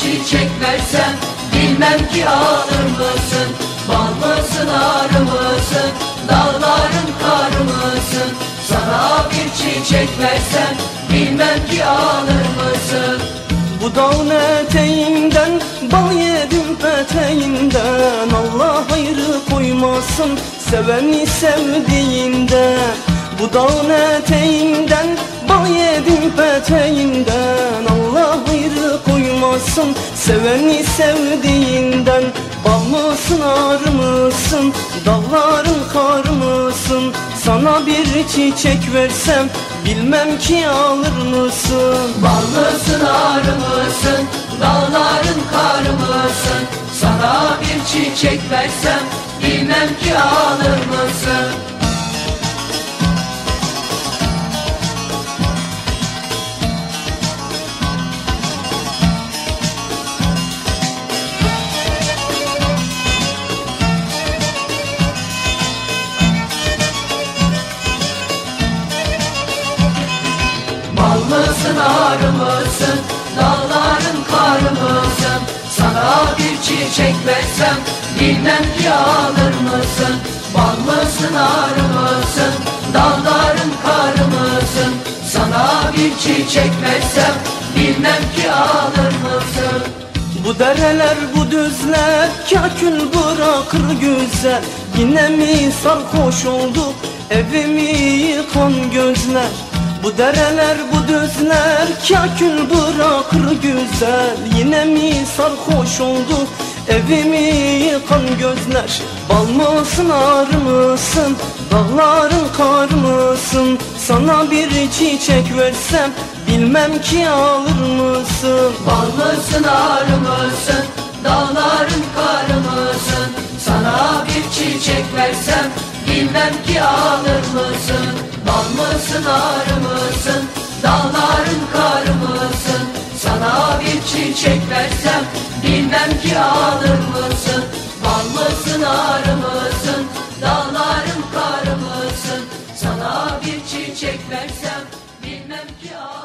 çiçek versem bilmem ki alır mısın? Bal mısın arı mısın? Dağların karı mısın? Sana bir çiçek versem bilmem ki alır mısın? Bu dağın eteğinden Bal yedim peteğinden Allah hayrı koymasın Seveni sevdiğinden Bu dağın eteğinden Bal yedim peteğinden koymasın Seveni sevdiğinden Bal mısın arı mısın Dağların kar mısın Sana bir çiçek versem Bilmem ki alır mısın Bal mısın arı mısın? Dağların karı mısın? Sana bir çiçek versem bilmem ki alır mısın? Bal mısın arı mısın? Dağların karı mısın? Sana bir çiçek versem bilmem ki alır mısın? Bal mısın arı mısın? Dağların karı mısın? Sana bir çiçek versem bilmem ki alır mısın? Bu dereler bu düzler kakül bırakır güzel Yine mi sarhoş oldu evimi yıkan gözler Bu dereler bu düzler kakül bırakır güzel Yine mi sarhoş oldu evimi yıkan gözler Bal mısın arı mısın dağların kar mısın Sana bir çiçek versem bilmem ki alır mısın Bal mısın arı mısın? Dağların karı mısın? Sana bir çiçek versem bilmem ki alır mısın? Bal mısın arı mısın? çiçek versem Bilmem ki alır mısın? Bal mısın arı mısın? Dağlarım kar mısın? Sana bir çiçek versem Bilmem ki ağır